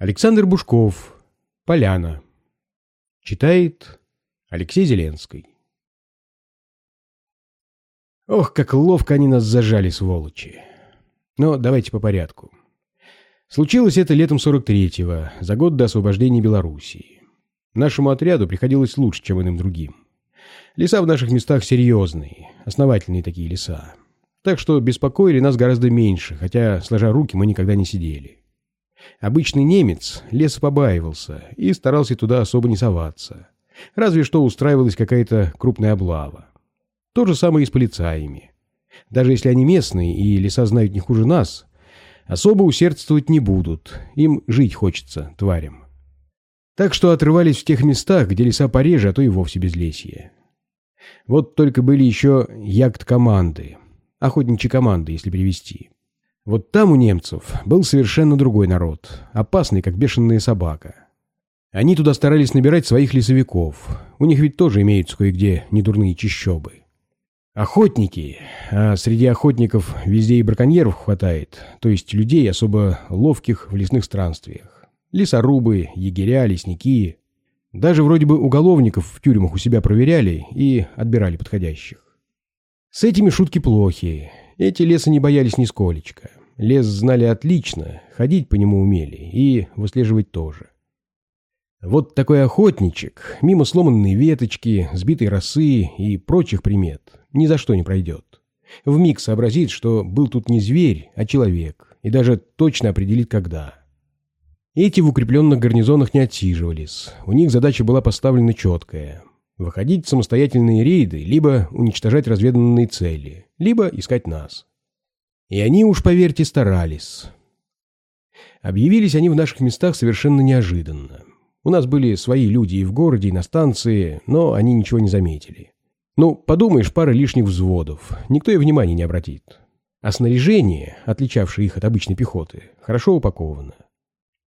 Александр Бушков. Поляна. Читает Алексей Зеленский. Ох, как ловко они нас зажали, сволочи. Но давайте по порядку. Случилось это летом 43-го, за год до освобождения Белоруссии. Нашему отряду приходилось лучше, чем иным другим. Леса в наших местах серьезные, основательные такие леса. Так что беспокоили нас гораздо меньше, хотя, сложа руки, мы никогда не сидели. Обычный немец леса побаивался и старался туда особо не соваться. Разве что устраивалась какая-то крупная облава. То же самое и с полицаями. Даже если они местные и леса знают не хуже нас, особо усердствовать не будут, им жить хочется, тварям. Так что отрывались в тех местах, где леса пореже, а то и вовсе безлесье. Вот только были еще ягд-команды, охотничьи команды, если перевести. Вот там у немцев был совершенно другой народ, опасный, как бешеная собака. Они туда старались набирать своих лесовиков. У них ведь тоже имеются кое-где недурные чищобы. Охотники, а среди охотников везде и браконьеров хватает, то есть людей, особо ловких в лесных странствиях. Лесорубы, егеря, лесники. Даже вроде бы уголовников в тюрьмах у себя проверяли и отбирали подходящих. С этими шутки плохие. Эти леса не боялись нисколечко. Лес знали отлично, ходить по нему умели и выслеживать тоже. Вот такой охотничек, мимо сломанной веточки, сбитой росы и прочих примет, ни за что не пройдет. Вмиг сообразит, что был тут не зверь, а человек, и даже точно определит, когда. Эти в укрепленных гарнизонах не отсиживались. У них задача была поставлена четкая. Выходить в самостоятельные рейды, либо уничтожать разведанные цели, либо искать нас. И они уж, поверьте, старались. Объявились они в наших местах совершенно неожиданно. У нас были свои люди и в городе, и на станции, но они ничего не заметили. Ну, подумаешь, пара лишних взводов. Никто и внимания не обратит. А снаряжение, отличавшее их от обычной пехоты, хорошо упаковано.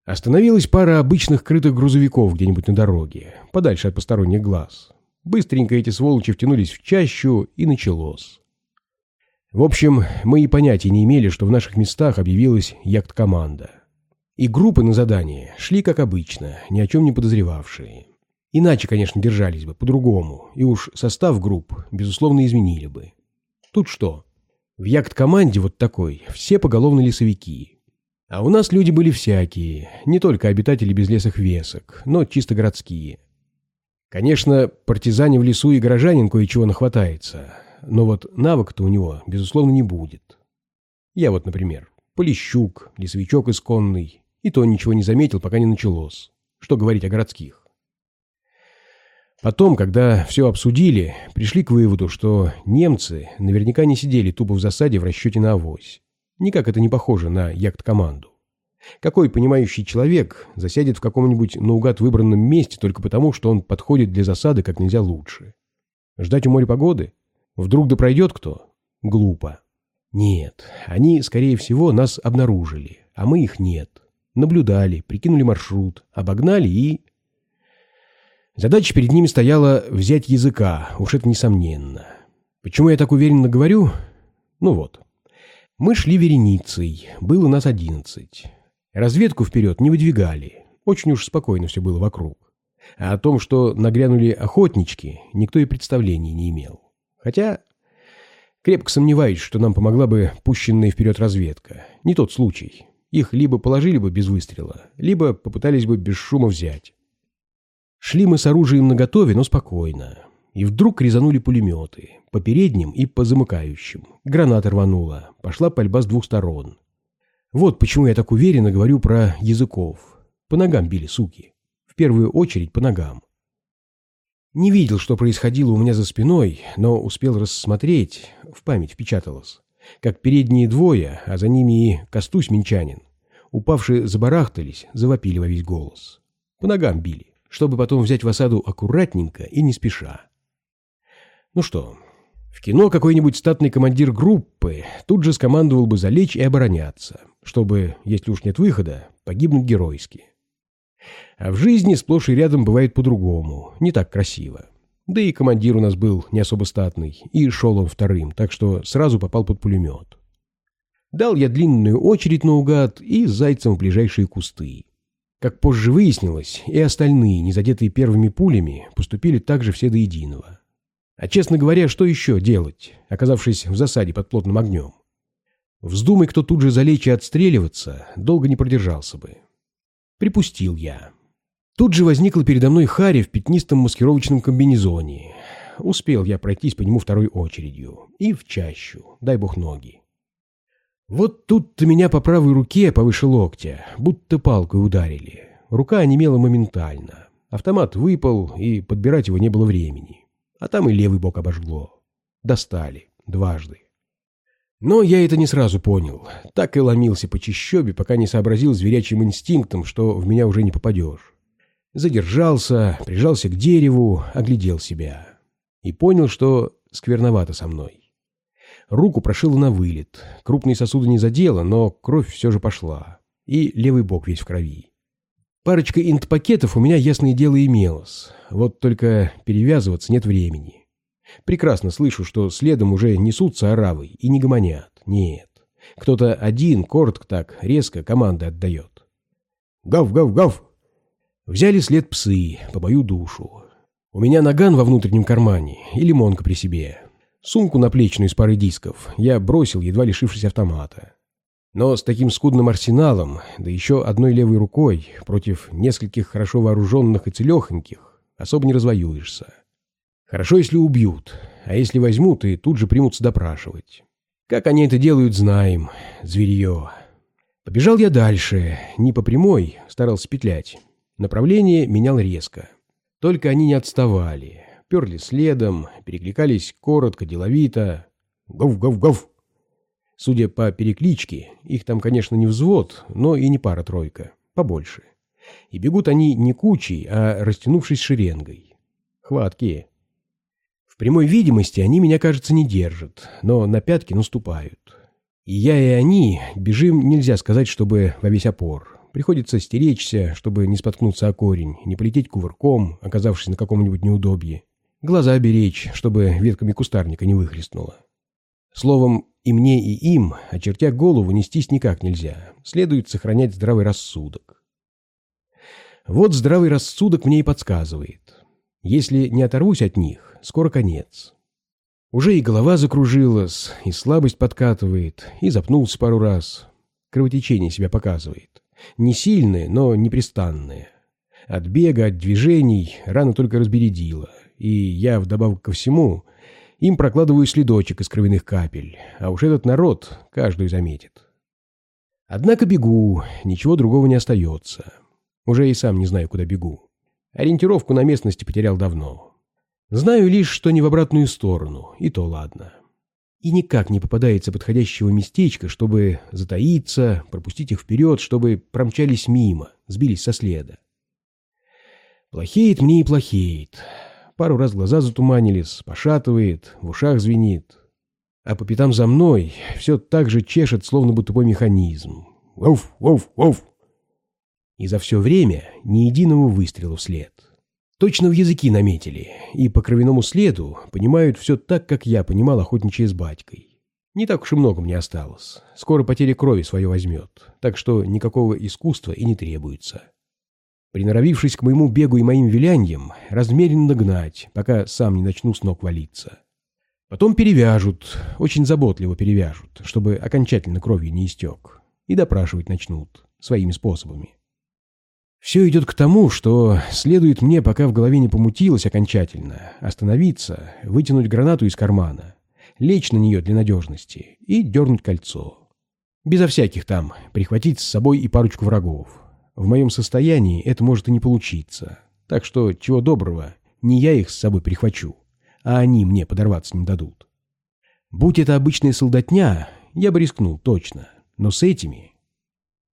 Остановилась пара обычных крытых грузовиков где-нибудь на дороге, подальше от посторонних глаз. Быстренько эти сволочи втянулись в чащу, и началось. В общем, мы и понятия не имели, что в наших местах объявилась яхт-команда. И группы на задание шли как обычно, ни о чем не подозревавшие. Иначе, конечно, держались бы, по-другому, и уж состав групп, безусловно, изменили бы. Тут что? В яхт-команде вот такой все поголовно лесовики. А у нас люди были всякие, не только обитатели безлесых весок, но чисто городские. Конечно, партизане в лесу и горожанин кое-чего нахватается, но вот навык-то у него, безусловно, не будет. Я вот, например, Полищук, лесовичок исконный, и то ничего не заметил, пока не началось. Что говорить о городских. Потом, когда все обсудили, пришли к выводу, что немцы наверняка не сидели тупо в засаде в расчете на авось. Никак это не похоже на яхт-команду. Какой понимающий человек засядет в каком-нибудь наугад выбранном месте только потому, что он подходит для засады как нельзя лучше? Ждать у моря погоды? Вдруг да пройдет кто? Глупо. Нет, они, скорее всего, нас обнаружили, а мы их нет. Наблюдали, прикинули маршрут, обогнали и... Задача перед ними стояла взять языка, уж это несомненно. Почему я так уверенно говорю? Ну вот. Мы шли вереницей, было нас одиннадцать. Разведку вперед не выдвигали, очень уж спокойно все было вокруг. А о том, что нагрянули охотнички, никто и представления не имел. Хотя крепко сомневаюсь, что нам помогла бы пущенная вперед разведка. Не тот случай. Их либо положили бы без выстрела, либо попытались бы без шума взять. Шли мы с оружием наготове, но спокойно. И вдруг резанули пулеметы. По передним и по замыкающим. Граната рванула. Пошла пальба с двух сторон. Вот почему я так уверенно говорю про языков. По ногам били, суки. В первую очередь по ногам. Не видел, что происходило у меня за спиной, но успел рассмотреть, в память впечаталось, как передние двое, а за ними и Костусь Минчанин, упавшие забарахтались, завопили во весь голос. По ногам били, чтобы потом взять в осаду аккуратненько и не спеша. Ну что, в кино какой-нибудь статный командир группы тут же скомандовал бы залечь и обороняться, чтобы, если уж нет выхода, погибнуть геройски. А в жизни сплошь и рядом бывает по-другому, не так красиво. Да и командир у нас был не особо статный, и шел он вторым, так что сразу попал под пулемет. Дал я длинную очередь наугад и зайцем в ближайшие кусты. Как позже выяснилось, и остальные, не задетые первыми пулями, поступили также все до единого. А честно говоря, что еще делать, оказавшись в засаде под плотным огнем? Вздумай кто тут же залечь и отстреливаться, долго не продержался бы. Припустил я. Тут же возникла передо мной Харри в пятнистом маскировочном комбинезоне. Успел я пройтись по нему второй очередью. И в чащу, дай бог ноги. Вот тут-то меня по правой руке, повыше локтя, будто палкой ударили. Рука онемела моментально. Автомат выпал, и подбирать его не было времени. А там и левый бок обожгло. Достали. Дважды. Но я это не сразу понял. Так и ломился по чищобе, пока не сообразил зверячим инстинктом, что в меня уже не попадешь. Задержался, прижался к дереву, оглядел себя. И понял, что скверновато со мной. Руку прошило на вылет. Крупные сосуды не задело, но кровь все же пошла. И левый бок весь в крови. Парочка инт-пакетов у меня, ясное дело, имелось. Вот только перевязываться нет времени. Прекрасно слышу, что следом уже несутся оравы и не гомонят. Нет. Кто-то один, коротко так, резко команды отдает. «Гав-гав-гав!» Взяли след псы, по мою душу. У меня наган во внутреннем кармане и лимонка при себе. Сумку наплечную из пары дисков я бросил, едва лишившись автомата. Но с таким скудным арсеналом, да еще одной левой рукой, против нескольких хорошо вооруженных и целехоньких, особо не развоюешься. Хорошо, если убьют, а если возьмут и тут же примутся допрашивать. Как они это делают, знаем. Зверье. Побежал я дальше, не по прямой, старался петлять. Направление менял резко. Только они не отставали перли следом, перекликались коротко, деловито. Гов-гов-гов. Судя по перекличке, их там, конечно, не взвод, но и не пара-тройка, побольше. И бегут они не кучей, а растянувшись шеренгой. Хваткие. В прямой видимости они меня, кажется, не держат, но на пятки наступают. И я, и они бежим, нельзя сказать, чтобы во весь опор. Приходится стеречься, чтобы не споткнуться о корень, не полететь кувырком, оказавшись на каком-нибудь неудобье. Глаза беречь, чтобы ветками кустарника не выхлестнуло. Словом, и мне, и им, очертя голову, нестись никак нельзя. Следует сохранять здравый рассудок. Вот здравый рассудок мне и подсказывает. Если не оторвусь от них, скоро конец. Уже и голова закружилась, и слабость подкатывает, и запнулся пару раз. Кровотечение себя показывает. Не сильное, но непрестанное. От бега, от движений рана только разбередила и я, вдобавок ко всему, им прокладываю следочек из кровяных капель, а уж этот народ каждую заметит. Однако бегу, ничего другого не остается. Уже и сам не знаю, куда бегу. Ориентировку на местности потерял давно. Знаю лишь, что не в обратную сторону, и то ладно. И никак не попадается подходящего местечка, чтобы затаиться, пропустить их вперед, чтобы промчались мимо, сбились со следа. Плохеет мне и плохеет пару раз глаза затуманились, пошатывает, в ушах звенит. А по пятам за мной все так же чешет, словно бы тупой механизм. Воуф, воуф, воуф. И за все время ни единого выстрела вслед. Точно в языки наметили, и по кровяному следу понимают все так, как я понимал охотничье с батькой. Не так уж и много мне осталось. Скоро потеря крови свое возьмет, так что никакого искусства и не требуется. Приноровившись к моему бегу и моим виляньям, размеренно гнать, пока сам не начну с ног валиться. Потом перевяжут, очень заботливо перевяжут, чтобы окончательно кровью не истек. И допрашивать начнут, своими способами. Все идет к тому, что следует мне, пока в голове не помутилось окончательно, остановиться, вытянуть гранату из кармана, лечь на нее для надежности и дернуть кольцо. Безо всяких там, прихватить с собой и парочку врагов. В моем состоянии это может и не получиться. Так что, чего доброго, не я их с собой прихвачу, а они мне подорваться не дадут. Будь это обычная солдатня, я бы рискнул, точно. Но с этими...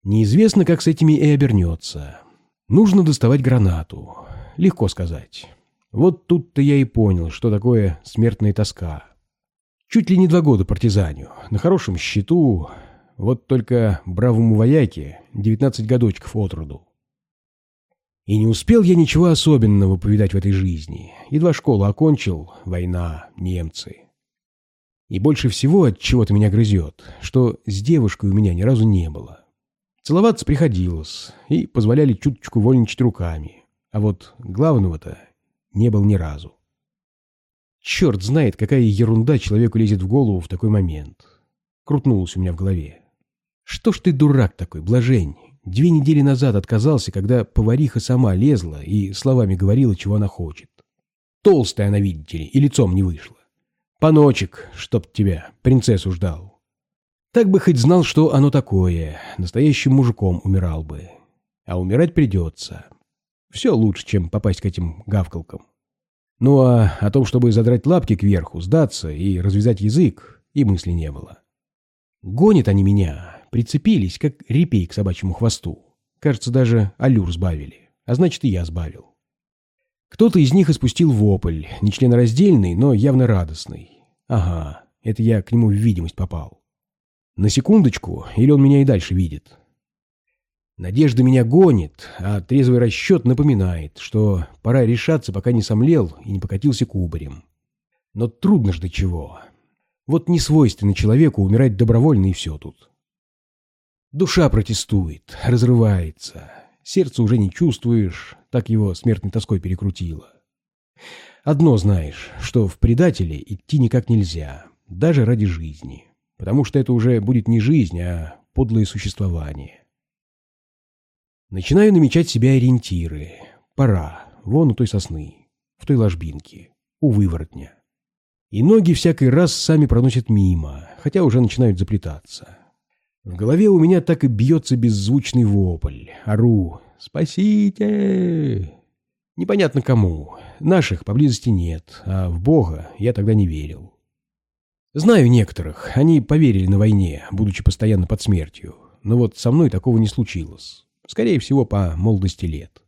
Неизвестно, как с этими и обернется. Нужно доставать гранату. Легко сказать. Вот тут-то я и понял, что такое смертная тоска. Чуть ли не два года партизаню, на хорошем счету, вот только бравому вояке 19 годочков от роду. И не успел я ничего особенного повидать в этой жизни. Едва школу окончил, война, немцы. И больше всего от чего-то меня грызет, что с девушкой у меня ни разу не было. Целоваться приходилось, и позволяли чуточку вольничать руками. А вот главного-то не был ни разу. Черт знает, какая ерунда человеку лезет в голову в такой момент. Крутнулось у меня в голове. Что ж ты дурак такой, блажень? Две недели назад отказался, когда повариха сама лезла и словами говорила, чего она хочет. Толстая она, видите ли, и лицом не вышла. Паночек, чтоб тебя, принцессу ждал. Так бы хоть знал, что оно такое. Настоящим мужиком умирал бы. А умирать придется. Все лучше, чем попасть к этим гавкалкам. Ну а о том, чтобы задрать лапки кверху, сдаться и развязать язык, и мысли не было. Гонят они меня, прицепились, как репей к собачьему хвосту. Кажется, даже аллюр сбавили. А значит, и я сбавил. Кто-то из них испустил вопль, нечленораздельный, но явно радостный. Ага, это я к нему в видимость попал. На секундочку, или он меня и дальше видит. Надежда меня гонит, а трезвый расчет напоминает, что пора решаться, пока не сомлел и не покатился кубарем. Но трудно ж до чего. Вот не свойственно человеку умирать добровольно и все тут. Душа протестует, разрывается. Сердце уже не чувствуешь, так его смертной тоской перекрутило. Одно знаешь, что в предателе идти никак нельзя, даже ради жизни потому что это уже будет не жизнь, а подлое существование. Начинаю намечать себе ориентиры. Пора. Вон у той сосны, в той ложбинке, у выворотня. И ноги всякий раз сами проносят мимо, хотя уже начинают заплетаться. В голове у меня так и бьется беззвучный вопль. Ору «Спасите!» Непонятно кому. Наших поблизости нет, а в Бога я тогда не верил. Знаю некоторых, они поверили на войне, будучи постоянно под смертью. Но вот со мной такого не случилось. Скорее всего, по молодости лет.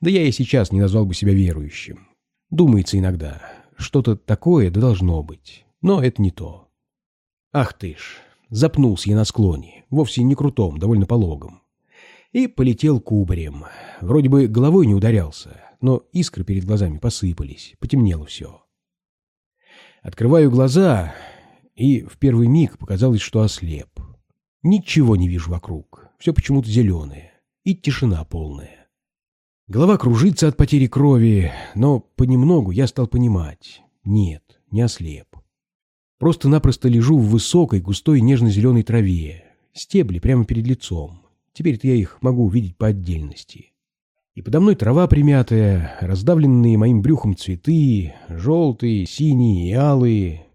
Да я и сейчас не назвал бы себя верующим. Думается иногда, что-то такое да должно быть. Но это не то. Ах ты ж, запнулся я на склоне, вовсе не крутом, довольно пологом. И полетел кубарем. Вроде бы головой не ударялся, но искры перед глазами посыпались, потемнело все. Открываю глаза, и в первый миг показалось, что ослеп. Ничего не вижу вокруг, все почему-то зеленое, и тишина полная. Голова кружится от потери крови, но понемногу я стал понимать. Нет, не ослеп. Просто-напросто лежу в высокой, густой нежно-зеленой траве. Стебли прямо перед лицом. Теперь-то я их могу увидеть по отдельности. И подо мной трава примятая, раздавленные моим брюхом цветы, желтые, синие и алые.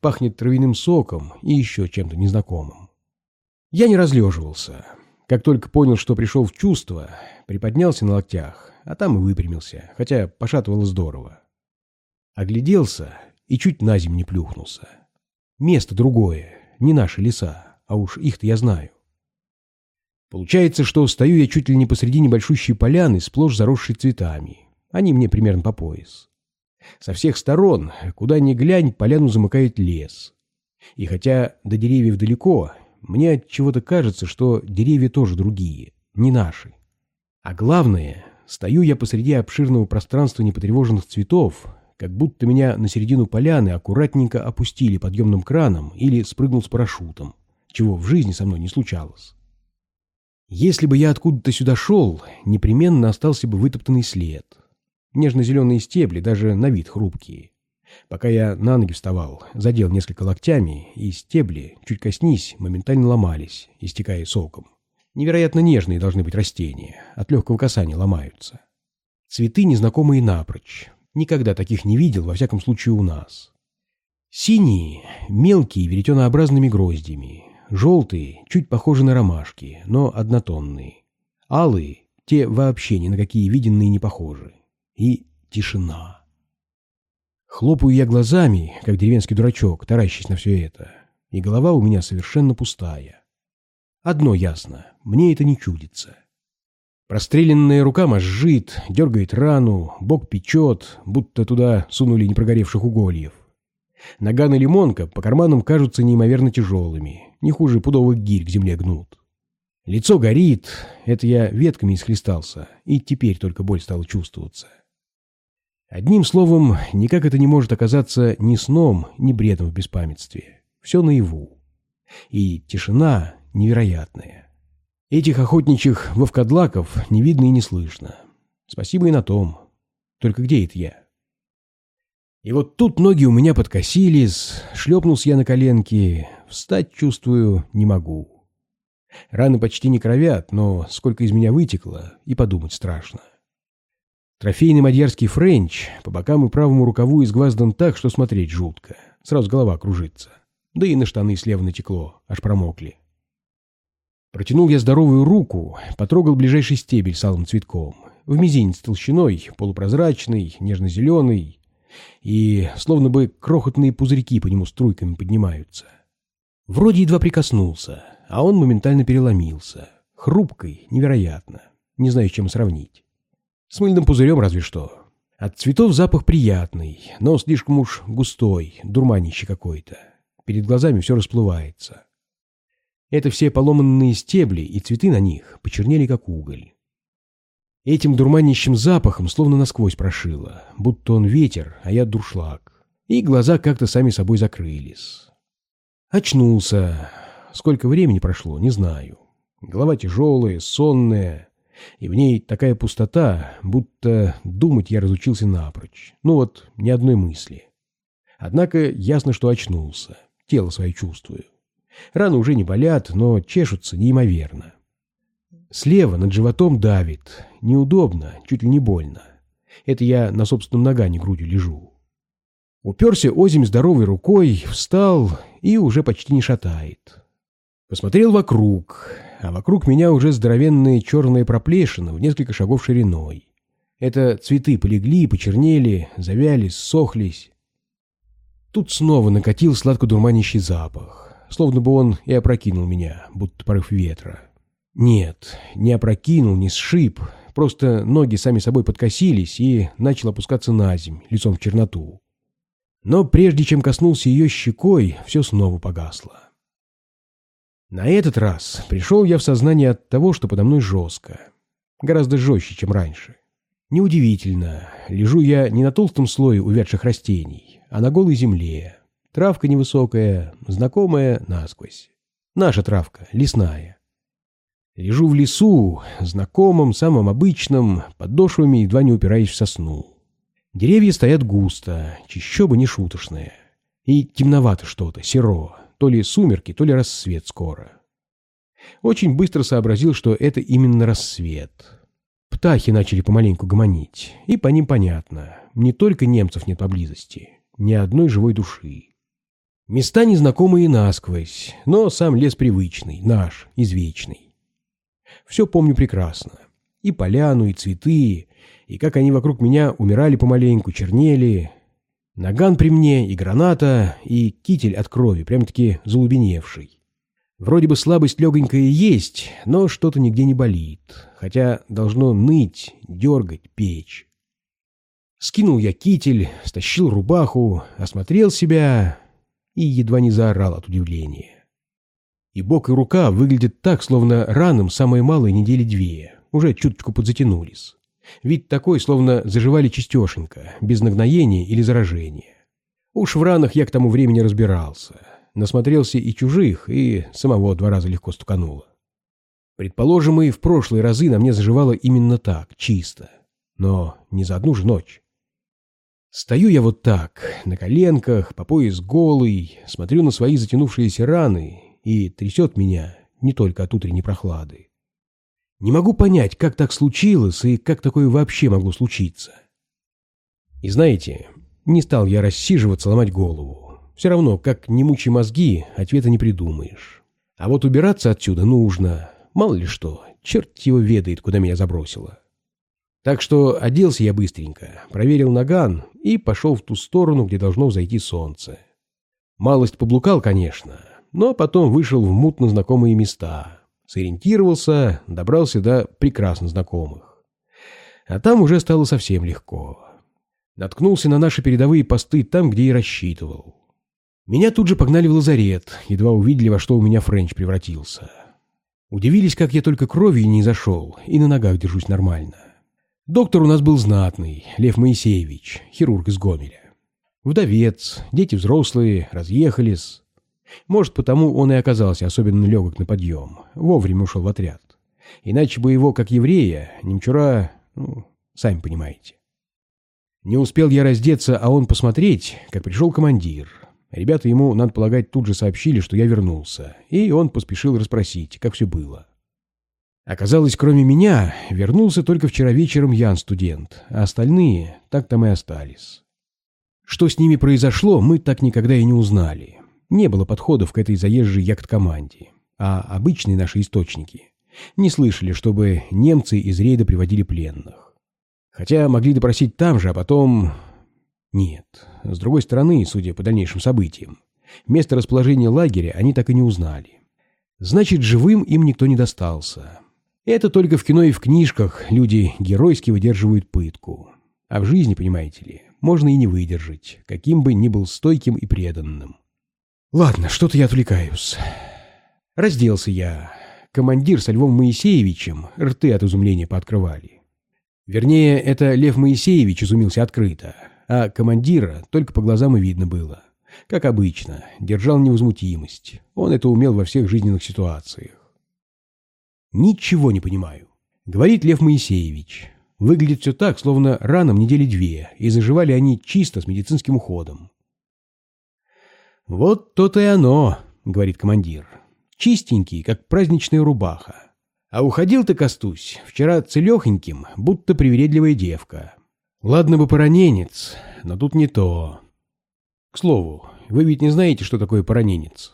Пахнет травяным соком и еще чем-то незнакомым. Я не разлеживался. Как только понял, что пришел в чувство, приподнялся на локтях, а там и выпрямился, хотя пошатывало здорово. Огляделся и чуть на землю не плюхнулся. Место другое, не наши леса, а уж их-то я знаю. Получается, что стою я чуть ли не посреди небольшущей поляны, сплошь заросшей цветами. Они мне примерно по пояс. Со всех сторон, куда ни глянь, поляну замыкает лес. И хотя до деревьев далеко, мне от чего-то кажется, что деревья тоже другие, не наши. А главное, стою я посреди обширного пространства непотревоженных цветов, как будто меня на середину поляны аккуратненько опустили подъемным краном или спрыгнул с парашютом, чего в жизни со мной не случалось. Если бы я откуда-то сюда шел, непременно остался бы вытоптанный след. Нежно-зеленые стебли, даже на вид хрупкие. Пока я на ноги вставал, задел несколько локтями, и стебли, чуть коснись, моментально ломались, истекая соком. Невероятно нежные должны быть растения, от легкого касания ломаются. Цветы незнакомые напрочь. Никогда таких не видел, во всяком случае у нас. Синие, мелкие, веретенообразными гроздями, Желтые, чуть похожи на ромашки, но однотонные. Алые, те вообще ни на какие виденные не похожи. И тишина. Хлопаю я глазами, как деревенский дурачок, таращись на все это. И голова у меня совершенно пустая. Одно ясно, мне это не чудится. Простреленная рука мозжит, дергает рану, бок печет, будто туда сунули непрогоревших угольев. Наган и лимонка по карманам кажутся неимоверно тяжелыми, не хуже пудовых гирь к земле гнут. Лицо горит, это я ветками исхлестался, и теперь только боль стала чувствоваться. Одним словом, никак это не может оказаться ни сном, ни бредом в беспамятстве. Все наяву. И тишина невероятная. Этих охотничьих вовкадлаков не видно и не слышно. Спасибо и на том. Только где это я? И вот тут ноги у меня подкосились, шлепнулся я на коленки, встать, чувствую, не могу. Раны почти не кровят, но сколько из меня вытекло, и подумать страшно. Трофейный мадьярский френч по бокам и правому рукаву изгваздан так, что смотреть жутко. Сразу голова кружится. Да и на штаны слева натекло, аж промокли. Протянул я здоровую руку, потрогал ближайший стебель с алым цветком. В мизинец толщиной, полупрозрачный, нежно-зеленый. И словно бы крохотные пузырьки по нему струйками поднимаются. Вроде едва прикоснулся, а он моментально переломился. Хрупкой, невероятно. Не знаю, с чем сравнить. С мыльным пузырем разве что. От цветов запах приятный, но слишком уж густой, дурманище какой-то. Перед глазами все расплывается. Это все поломанные стебли, и цветы на них почернели, как уголь. Этим дурманящим запахом словно насквозь прошило, будто он ветер, а я дуршлаг. И глаза как-то сами собой закрылись. Очнулся. Сколько времени прошло, не знаю. Голова тяжелая, сонная и в ней такая пустота, будто думать я разучился напрочь. Ну вот, ни одной мысли. Однако ясно, что очнулся. Тело свое чувствую. Раны уже не болят, но чешутся неимоверно. Слева над животом давит. Неудобно, чуть ли не больно. Это я на собственном ногане грудью лежу. Уперся озим здоровой рукой, встал и уже почти не шатает. Посмотрел вокруг а вокруг меня уже здоровенные черные проплешины в несколько шагов шириной. Это цветы полегли, почернели, завяли, сохлись. Тут снова накатил сладко-дурманящий запах, словно бы он и опрокинул меня, будто порыв ветра. Нет, не опрокинул, не сшиб, просто ноги сами собой подкосились и начал опускаться на земь, лицом в черноту. Но прежде чем коснулся ее щекой, все снова погасло. На этот раз пришел я в сознание от того, что подо мной жестко. Гораздо жестче, чем раньше. Неудивительно, лежу я не на толстом слое увядших растений, а на голой земле. Травка невысокая, знакомая насквозь. Наша травка, лесная. Лежу в лесу, знакомым, самым обычным, подошвами едва не упираясь в сосну. Деревья стоят густо, чищоба не шуточная. И темновато что-то, серо, то ли сумерки, то ли рассвет скоро. Очень быстро сообразил, что это именно рассвет. Птахи начали помаленьку гомонить, и по ним понятно. Не только немцев нет поблизости, ни одной живой души. Места незнакомые насквозь, но сам лес привычный, наш, извечный. Все помню прекрасно. И поляну, и цветы, и как они вокруг меня умирали помаленьку, чернели, Наган при мне, и граната, и китель от крови, прям-таки залубеневший. Вроде бы слабость легонькая есть, но что-то нигде не болит, хотя должно ныть, дергать, печь. Скинул я китель, стащил рубаху, осмотрел себя и едва не заорал от удивления. И бок, и рука выглядят так, словно раном самые малые недели две, уже чуточку подзатянулись. Вид такой, словно заживали чистешенько, без нагноения или заражения. Уж в ранах я к тому времени разбирался. Насмотрелся и чужих, и самого два раза легко стукануло. Предположим, и в прошлые разы на мне заживало именно так, чисто. Но не за одну же ночь. Стою я вот так, на коленках, по пояс голый, смотрю на свои затянувшиеся раны, и трясет меня не только от утренней прохлады. Не могу понять, как так случилось и как такое вообще могло случиться. И знаете, не стал я рассиживаться, ломать голову. Все равно, как не мучи мозги, ответа не придумаешь. А вот убираться отсюда нужно. Мало ли что, черт его ведает, куда меня забросило. Так что оделся я быстренько, проверил наган и пошел в ту сторону, где должно взойти солнце. Малость поблукал, конечно, но потом вышел в мутно знакомые места — сориентировался, добрался до прекрасно знакомых. А там уже стало совсем легко. Наткнулся на наши передовые посты там, где и рассчитывал. Меня тут же погнали в лазарет, едва увидели, во что у меня Френч превратился. Удивились, как я только кровью не зашел, и на ногах держусь нормально. Доктор у нас был знатный, Лев Моисеевич, хирург из Гомеля. Вдовец, дети взрослые, разъехались. Может, потому он и оказался особенно легок на подъем. Вовремя ушел в отряд. Иначе бы его, как еврея, немчура, ну, сами понимаете. Не успел я раздеться, а он посмотреть, как пришел командир. Ребята ему, надо полагать, тут же сообщили, что я вернулся, и он поспешил расспросить, как все было. Оказалось, кроме меня, вернулся только вчера вечером Ян студент, а остальные так там и остались. Что с ними произошло, мы так никогда и не узнали. Не было подходов к этой заезжей яхт-команде, а обычные наши источники не слышали, чтобы немцы из рейда приводили пленных. Хотя могли допросить там же, а потом... Нет. С другой стороны, судя по дальнейшим событиям, место расположения лагеря они так и не узнали. Значит, живым им никто не достался. Это только в кино и в книжках люди геройски выдерживают пытку. А в жизни, понимаете ли, можно и не выдержать, каким бы ни был стойким и преданным. Ладно, что-то я отвлекаюсь. Разделся я. Командир со Львом Моисеевичем рты от изумления пооткрывали. Вернее, это Лев Моисеевич изумился открыто, а командира только по глазам и видно было. Как обычно, держал невозмутимость. Он это умел во всех жизненных ситуациях. «Ничего не понимаю», — говорит Лев Моисеевич. Выглядит все так, словно ранам недели две, и заживали они чисто с медицинским уходом. «Вот то-то и оно», — говорит командир. «Чистенький, как праздничная рубаха. А уходил ты, Костусь, вчера целехоньким, будто привередливая девка. Ладно бы пораненец, но тут не то. К слову, вы ведь не знаете, что такое пораненец?»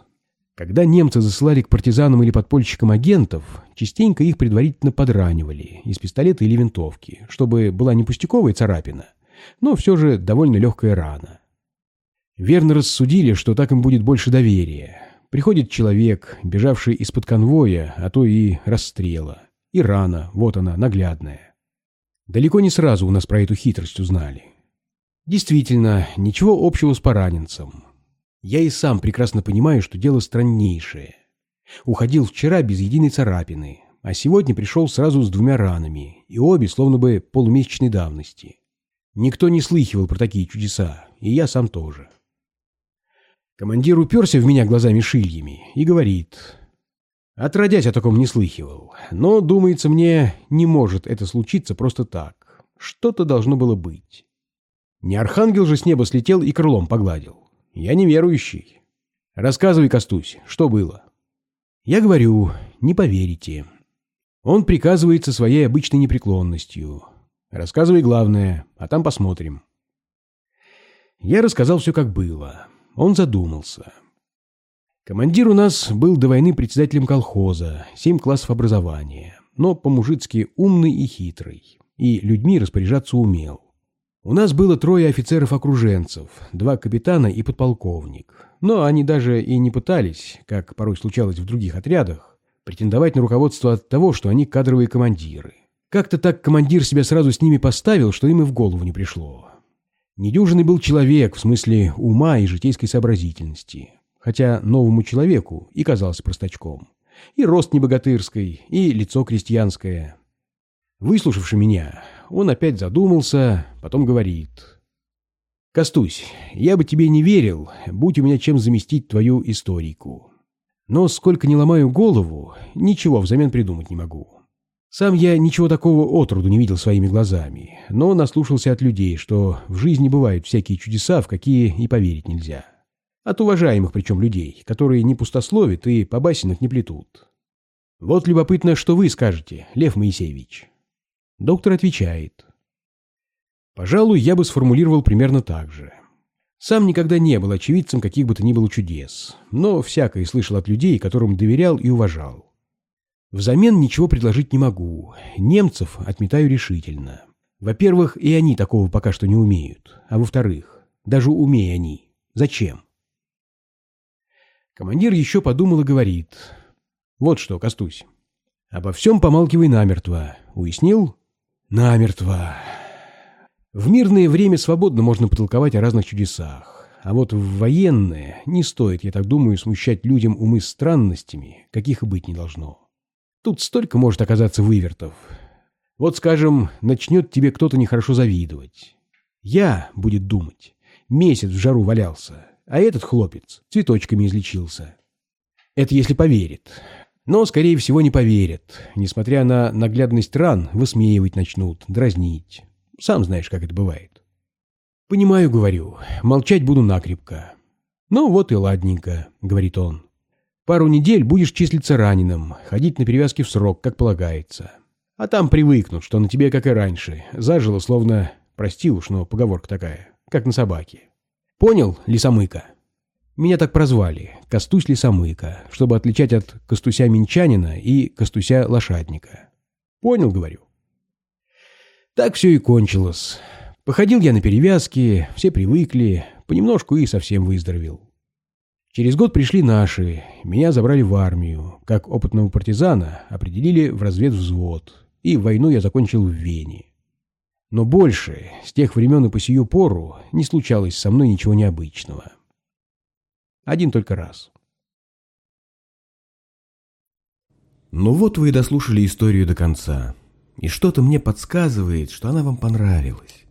Когда немцы засылали к партизанам или подпольщикам агентов, частенько их предварительно подранивали из пистолета или винтовки, чтобы была не пустяковая царапина, но все же довольно легкая рана. Верно рассудили, что так им будет больше доверия. Приходит человек, бежавший из-под конвоя, а то и расстрела. И рана, вот она, наглядная. Далеко не сразу у нас про эту хитрость узнали. Действительно, ничего общего с пораненцем. Я и сам прекрасно понимаю, что дело страннейшее. Уходил вчера без единой царапины, а сегодня пришел сразу с двумя ранами, и обе словно бы полумесячной давности. Никто не слыхивал про такие чудеса, и я сам тоже. Командир уперся в меня глазами шильями и говорит... Отродясь о таком не слыхивал, но, думается мне, не может это случиться просто так. Что-то должно было быть. Не архангел же с неба слетел и крылом погладил. Я неверующий. Рассказывай, Костусь, что было? Я говорю, не поверите. Он приказывает со своей обычной непреклонностью. Рассказывай главное, а там посмотрим. Я рассказал все, как было. Он задумался. Командир у нас был до войны председателем колхоза, семь классов образования, но по-мужицки умный и хитрый, и людьми распоряжаться умел. У нас было трое офицеров-окруженцев, два капитана и подполковник. Но они даже и не пытались, как порой случалось в других отрядах, претендовать на руководство от того, что они кадровые командиры. Как-то так командир себя сразу с ними поставил, что им и в голову не пришло. Недюжинный был человек в смысле ума и житейской сообразительности, хотя новому человеку и казался простачком. И рост небогатырской, и лицо крестьянское. Выслушавши меня, он опять задумался, потом говорит. «Костусь, я бы тебе не верил, будь у меня чем заместить твою историку. Но сколько не ломаю голову, ничего взамен придумать не могу. Сам я ничего такого отроду не видел своими глазами, но наслушался от людей, что в жизни бывают всякие чудеса, в какие и поверить нельзя. От уважаемых причем людей, которые не пустословят и по басенах не плетут. Вот любопытно, что вы скажете, Лев Моисеевич. Доктор отвечает. Пожалуй, я бы сформулировал примерно так же. Сам никогда не был очевидцем каких бы то ни было чудес, но всякое слышал от людей, которым доверял и уважал. Взамен ничего предложить не могу. Немцев отметаю решительно. Во-первых, и они такого пока что не умеют. А во-вторых, даже умея они, зачем? Командир еще подумал и говорит. Вот что, Костусь, обо всем помалкивай намертво. Уяснил? Намертво. В мирное время свободно можно потолковать о разных чудесах. А вот в военное не стоит, я так думаю, смущать людям умы странностями, каких и быть не должно. Тут столько может оказаться вывертов. Вот, скажем, начнет тебе кто-то нехорошо завидовать. Я, будет думать, месяц в жару валялся, а этот хлопец цветочками излечился. Это если поверит. Но, скорее всего, не поверят. Несмотря на наглядность ран, высмеивать начнут, дразнить. Сам знаешь, как это бывает. «Понимаю, — говорю, — молчать буду накрепко». «Ну вот и ладненько», — говорит он. «Пару недель будешь числиться раненым, ходить на перевязки в срок, как полагается. А там привыкнут, что на тебе, как и раньше, зажило, словно, прости уж, но поговорка такая, как на собаке. Понял, лисомыка?» Меня так прозвали, Костусь Лисомыка, чтобы отличать от Костуся Минчанина и Костуся Лошадника. Понял, говорю. Так все и кончилось. Походил я на перевязки, все привыкли, понемножку и совсем выздоровел. Через год пришли наши, меня забрали в армию, как опытного партизана определили в разведвзвод, и войну я закончил в Вене. Но больше, с тех времен и по сию пору, не случалось со мной ничего необычного. Один только раз. Ну вот вы и дослушали историю до конца. И что-то мне подсказывает, что она вам понравилась.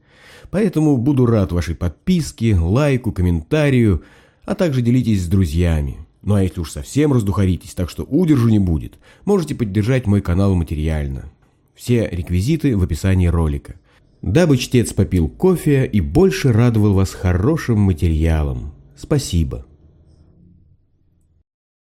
Поэтому буду рад вашей подписке, лайку, комментарию, а также делитесь с друзьями. Ну а если уж совсем раздухаритесь, так что удержу не будет, можете поддержать мой канал материально. Все реквизиты в описании ролика. Дабы чтец попил кофе и больше радовал вас хорошим материалом. Спасибо.